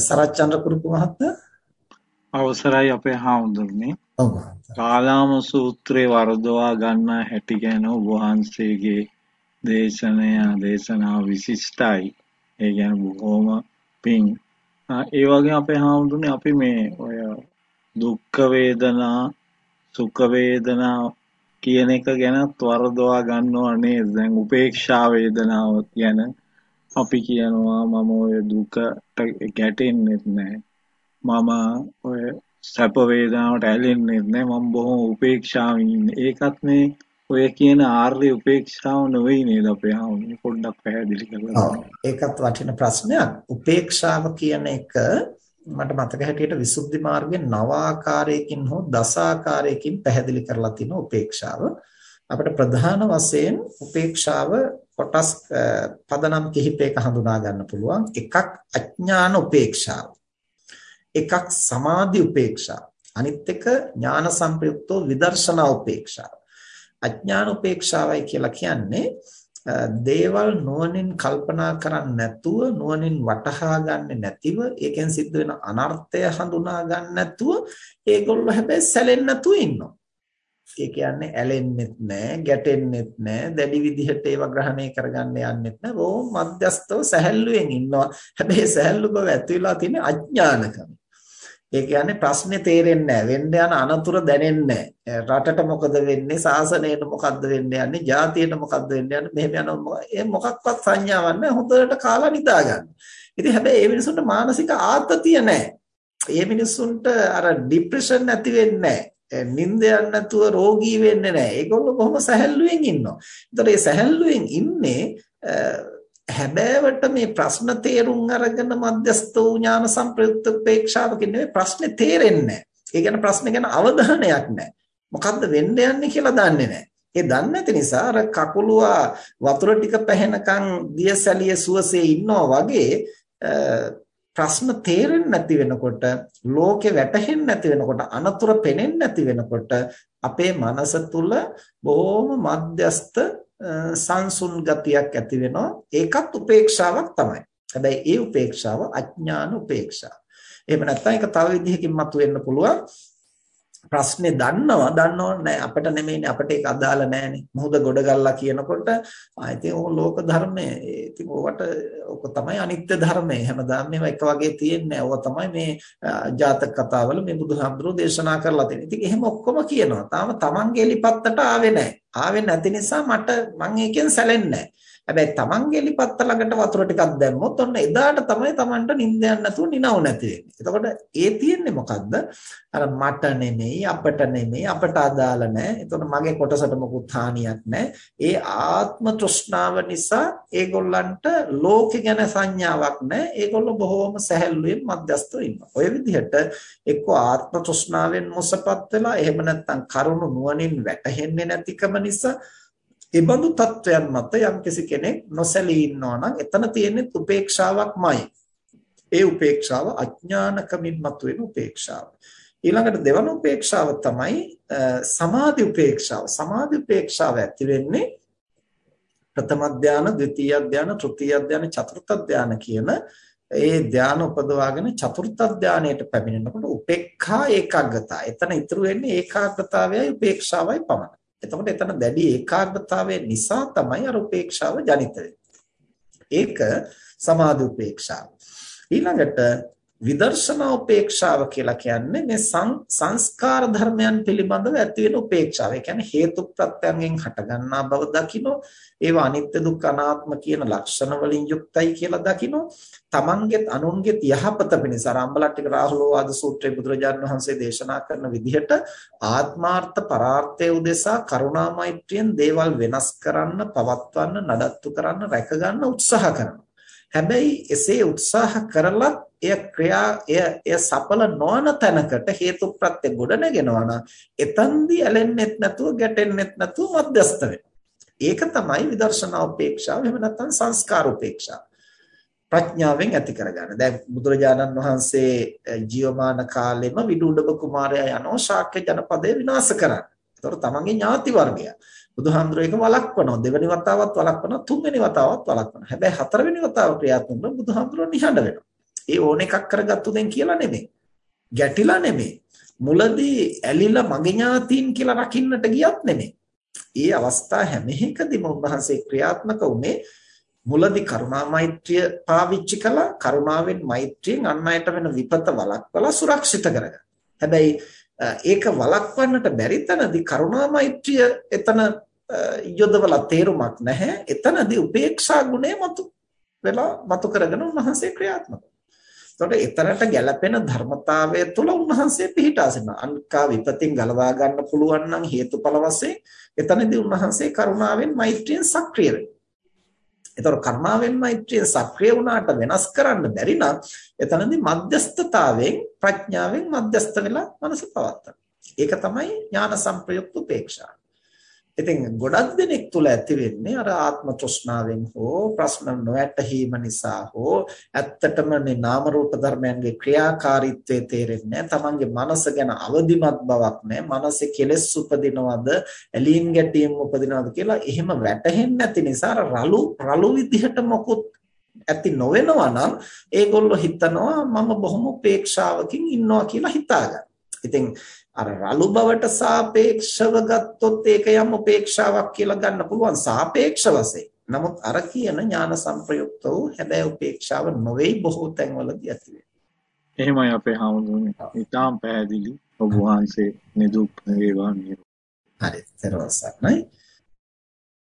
සරච්චන්ද්‍ර කුරුපු මහත්තයා අවසරයි අපේ හාමුදුරනේ. කාලාම සූත්‍රයේ වරදවා ගන්න හැටි ගැන ඔබ වහන්සේගේ දේශනය දේශනාව විශිෂ්ටයි. ඒ ගැන බොහෝම පිං. ඒ වගේ අපේ හාමුදුරනේ අපි මේ ඔය දුක්ඛ වේදනා සුඛ වේදනා කියන එක ගැන වරදවා ගන්නව නේද? දැන් උපේක්ෂා වේදනාව ගැන අපි කියනවා මම ඔය දුකට ගැටෙන්නෙත් නෑ. මම ඔය සැප වේදනාවට ඇලෙන්නෙත් නෑ. මම බොහොම උපේක්ෂාවෙන් ඉන්නේ. ඒකත් මේ ඔය කියන ආර්ය උපේක්ෂාව නෙවෙයි නේද අපේ ආවුනේ? පොඩ්ඩක් පැහැදිලි කරලා ඒකත් වටින ප්‍රශ්නයක්. උපේක්ෂාව කියන එක මට මතක හැටියට විසුද්ධි මාර්ගයේ නව ආකාරයකින් හෝ දස ආකාරයකින් පැහැදිලි කරලා තිනවා උපේක්ෂාව. අපිට ප්‍රධාන වශයෙන් උපේක්ෂාව කොටස් පදනම් කිහිපයක හඳුනා ගන්න පුළුවන්. එකක් අඥාන උපේක්ෂාව. එකක් සමාධි උපේක්ෂාව. අනිත් එක ඥාන සංප්‍රයුක්තෝ විදර්ශනා උපේක්ෂාව. අඥාන උපේක්ෂාවයි කියලා කියන්නේ දේවල් නුවණින් කල්පනා කරන්නේ නැතුව නුවණින් වටහා ගන්නේ නැතිව ඒකෙන් සිද්ධ වෙන අනර්ථය හඳුනා ගන්න නැතුව ඒගොල්ලෝ හැබැයි සැලෙන්නේ නැතුව ඉන්නවා. ඒ කියන්නේ ඇලෙන්නෙත් නැහැ, ගැටෙන්නෙත් නැහැ, දැඩි විදිහට ඒවා ග්‍රහණය කරගන්න යන්නෙත් නැහැ. බොහොම මධ්‍යස්තව සැහැල්ලුවෙන් ඉන්නවා. හැබැයි සැහැල්ලු බව ඇති වෙලා තියෙන අඥානකම. ඒ කියන්නේ ප්‍රශ්නේ තේරෙන්නේ නැහැ. වෙන්න යන අනතුරු දැනෙන්නේ නැහැ. රටට මොකද වෙන්නේ? සාසනයට මොකද්ද වෙන්න යන්නේ? ජාතියට මොකද්ද වෙන්න යන්නේ? මෙහෙම යනවා. ඒ මොකක්වත් සංඥාවක් නැහැ. හොඳට කාලා නිදා ගන්න. ඉතින් හැබැයි ඒ මිනිසුන්ට මානසික ආතතිය නැහැ. ඒ මිනිසුන්ට අර ડિප්‍රෙෂන් නැති වෙන්නේ නැහැ. නිින්ද යන්නේ නැතුව රෝගී වෙන්නේ නැහැ. ඒගොල්ලෝ කොහොම සැහැල්ලුවෙන් ඉන්නවා. ඒතකොට මේ සැහැල්ලුවෙන් ඉන්නේ හැබෑවට මේ ප්‍රශ්න තේරුම් අරගෙන මධ්‍යස්ත වූ ඥාන සංප්‍රයුක්ත උපේක්ෂාවකින් නෙවෙයි ප්‍රශ්නේ තේරෙන්නේ නැහැ. ඒ කියන්නේ ප්‍රශ්නේ ගැන අවධානයක් නැහැ. මොකද්ද වෙන්න යන්නේ කියලා දන්නේ නැහැ. ඒ දන්නේ නැති නිසා අර කකුලුවා වතුර ටික පැහෙනකන් දියසැලිය සුවසේ ඉන්නවා වගේ ප්‍රශ්න තේරෙන්නේ නැති වෙනකොට ලෝකේ වැටහෙන්නේ නැති වෙනකොට අනතුර පෙනෙන්නේ නැති වෙනකොට අපේ මනස තුල බොහොම මධ්‍යස්ත සංසුන් ගතියක් ඇති වෙනවා. ඒකත් උපේක්ෂාවක් තමයි. හැබැයි ඒ උපේක්ෂාව අඥාන උපේක්ෂාව එහෙම නැත්නම් ඒක තව විදිහකින් මතුවෙන්න පුළුවන්. ප්‍රශ්නේ දන්නවා දන්නව නෑ. අපිට නෙමෙයිනේ අපිට ඒක අදාළ නෑනේ මොහොත ගොඩගල්ලා කියනකොට ආ ඉතින් ඕක ලෝක ධර්මය. ඉතින් ඕවට ඕක තමයි අනිත්‍ය ධර්මය. හැමදාම මේවා එක වගේ තියෙන්නේ ඕක තමයි මේ ජාතක කතාවල මේ බුදුහාමුදුරෝ දේශනා කරලා තියෙන්නේ. ඉතින් එහෙම ඔක්කොම කියනවා. තාම තමන්ගේ ලිපත්තට ආවේ නෑ. ආවේ නැති නිසා මට මං ඒකෙන් සැලෙන්නේ නෑ. හැබැයි Tamange එලිපත්ත ළඟට වතුර ටිකක් දැම්මොත් ඔන්න එදාට තමයි Tamanට නිින්ද යන්නේ නැතුව නිනව නැති වෙන්නේ. එතකොට ඒ තියෙන්නේ මොකද්ද? අර මට නෙමෙයි අපට නෙමෙයි අපට අදාළ නැහැ. එතකොට මගේ කොටසට මොකුත් හානියක් නැහැ. ඒ ආත්ම තෘෂ්ණාව නිසා ඒගොල්ලන්ට ලෝකෙ ගැන සංඥාවක් නැහැ. ඒගොල්ලෝ බොහෝම සැහැල්ලුවෙන් මධ්‍යස්තව ඉන්නවා. ඔය විදිහට එක්ක ආත්ම තෘෂ්ණාවෙන් මොසපත් වෙලා එහෙම නැත්නම් කරුණු නුවණින් වැටහෙන්නේ නැතිකම නිසා ඒබඳු තත්වයන් මත යම්කිසි කෙනෙක් නොසැලී ඉන්නවා නම් එතන තියෙන්නේ උපේක්ෂාවක්මයි. ඒ උපේක්ෂාව අඥානකමින් මතුවෙන උපේක්ෂාව. ඊළඟට දෙවන උපේක්ෂාව තමයි සමාධි උපේක්ෂාව. සමාධි උපේක්ෂාව ඇති වෙන්නේ ප්‍රථම ධාන, ද්විතීය ධාන, තෘතීය ධාන, චතුර්ථ ධාන කියන ඒ ධාන උපදවාගෙන චතුර්ථ ධානයට පැමිණෙනකොට උපේක්ඛා ඒකාග්‍රතාව. එතන ඉතුරු වෙන්නේ ඒකාග්‍රතාවයයි උපේක්ෂාවයි පමණයි. එතකොට එතන දැඩි ඒකාග්‍රතාවය නිසා තමයි අර උපේක්ෂාව ජනිත ඒක සමාධි උපේක්ෂාව. ඊළඟට විදර්ශනා උපේක්ෂාව කියලා කියන්නේ මේ සංස්කාර ධර්මයන් පිළිබඳව ඇති වෙන උපේක්ෂාව. ඒ කියන්නේ හේතු ප්‍රත්‍යයෙන් හටගන්නා බව දකිනෝ, ඒවා අනිත්‍ය දුක්ඛ අනාත්ම කියන ලක්ෂණ වලින් යුක්තයි කියලා දකිනෝ. තමන්ගෙත් අනුන්ගෙත් යහපත පිණිස අරම්බලට්ටික රාහුලෝවාද සූත්‍රයේ බුදුරජාණන් වහන්සේ දේශනා කරන විදිහට ආත්මාර්ථ පරාර්ථය උදෙසා කරුණා මෛත්‍රියෙන් දේවල් වෙනස් කරන්න, පවත්වන්න, නඩත්තු කරන්න, රැකගන්න උත්සාහ කරනවා. හැබැයි එසේ උත්සාහ කරලත් එය ක්‍රියා එය එය සඵල නොවන තැනකට හේතු ප්‍රත්‍ය ගොඩ නැගෙනවා නම් එතෙන්දී ඇලෙන්නෙත් නැතුව ගැටෙන්නෙත් නැතුව මධ්‍යස්ත ඒක තමයි විදර්ශනා උපේක්ෂාව එහෙම නැත්නම් සංස්කාර උපේක්ෂාව. ප්‍රඥාවෙන් ඇති කරගන්න. දැන් බුදුරජාණන් වහන්සේ ජීවමාන කාලෙම විදුඩබ කුමාරයා යනෝ ශාක්‍ය ජනපදය විනාශ කරන්න. ඒතර තමන්ගේ ඥාති වර්ගය. බුදුහාමුදුරේ එක වළක්වනවා. දෙවෙනි වතාවත් වළක්වනවා, තුන්වෙනි වතාවත් වළක්වනවා. හැබැයි හතරවෙනි වතාව ක්‍රියාත්මක වුණොත් බුදුහාමුදුරුවෝ නිහඬ වෙනවා. ඒ ඕන එකක් කරගත්තු දෙන් කියලා නෙමෙයි. ගැටිලා නෙමෙයි. මුලදී ඇලිලා මගේ ඥාතීන් කියලා රකින්නට ගියත් නෙමෙයි. ඒ අවස්ථා හැම එකදීම උන්වහන්සේ ක්‍රියාත්මක වුණේ මුලදී කරුණා මෛත්‍රිය පාවිච්චි කළා කරුණාවෙන් මෛත්‍රියෙන් අන් අයට වෙන විපත වළක්වලා සුරක්ෂිත කරගන්න. හැබැයි ඒක වළක්වන්නට බැරි තැනදී කරුණා මෛත්‍රිය එතන යොදවලා තේරුමක් නැහැ. එතනදී උපේක්ෂා ගුණය මතු වෙලා මතු කරගෙන උන්වහන්සේ ක්‍රියාත්මක එතකොට එතරට ගැළපෙන ධර්මතාවය තුළ උන්වහන්සේ පිහිටා සිටිනවා. අනිකා විපතින් ගලවා ගන්න පුළුවන් නම් හේතුඵල වශයෙන් එතනදී උන්වහන්සේ කරුණාවෙන් මෛත්‍රියෙන් සක්‍රිය වෙනවා. ඒතකොට කරුණාවෙන් මෛත්‍රියෙන් සක්‍රිය වුණාට වෙනස් කරන්න බැරි නම් එතනදී මධ්‍යස්ථතාවයෙන් ප්‍රඥාවෙන් මධ්‍යස්ථ වෙලා මනස පවත්තන. ඒක තමයි ඥාන සංප්‍රයුක්ත උපේක්ෂා. ඉතින් ගොඩක් දෙනෙක් තුල ඇති වෙන්නේ අර ආත්ම තෘෂ්ණාවෙන් හෝ ප්‍රශ්න නොඇටහීම නිසා හෝ ඇත්තටම මේ නාම රූප ධර්මයන්ගේ ක්‍රියාකාරීත්වය තේරෙන්නේ තමන්ගේ මනස ගැන අවදිමත් බවක් නැහැ මනසේ කෙලෙස් උපදිනවද ඇලීම් ගැටීම් උපදිනවද කියලා එහෙම වැටහෙන්නේ නැති නිසා රළු රළු විදිහට මොකුත් ඇති නොවෙනවා නම් ඒගොල්ලෝ හිතනවා මම බොහොම උපේක්ෂාවකින් ඉන්නවා කියලා හිතාගන්න. ඉතින් අර රළු බවට සාපේක්ෂව ගත්තොත් ඒක යම් උපේක්ෂාවක් කියලා ගන්න පුළුවන් සාපේක්ෂ වශයෙන්. නමුත් අර කියන ඥාන සංප්‍රයුක්ත වූ හැබැයි උපේක්ෂාව නොවේයි බොහෝ තැන්වලදී ඇති වෙන්නේ. එහෙමයි අපේ හාමුදුරනේ. ඊටාම් පැහැදිලි ඔබ වහන්සේ නිදුක් වේවා නිරෝ. හරි. ඊට